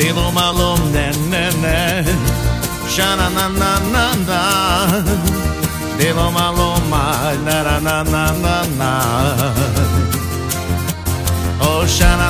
Silo malom ne ne ne Shana na na na na Dilo maloma na na na na na na. Oh shana na na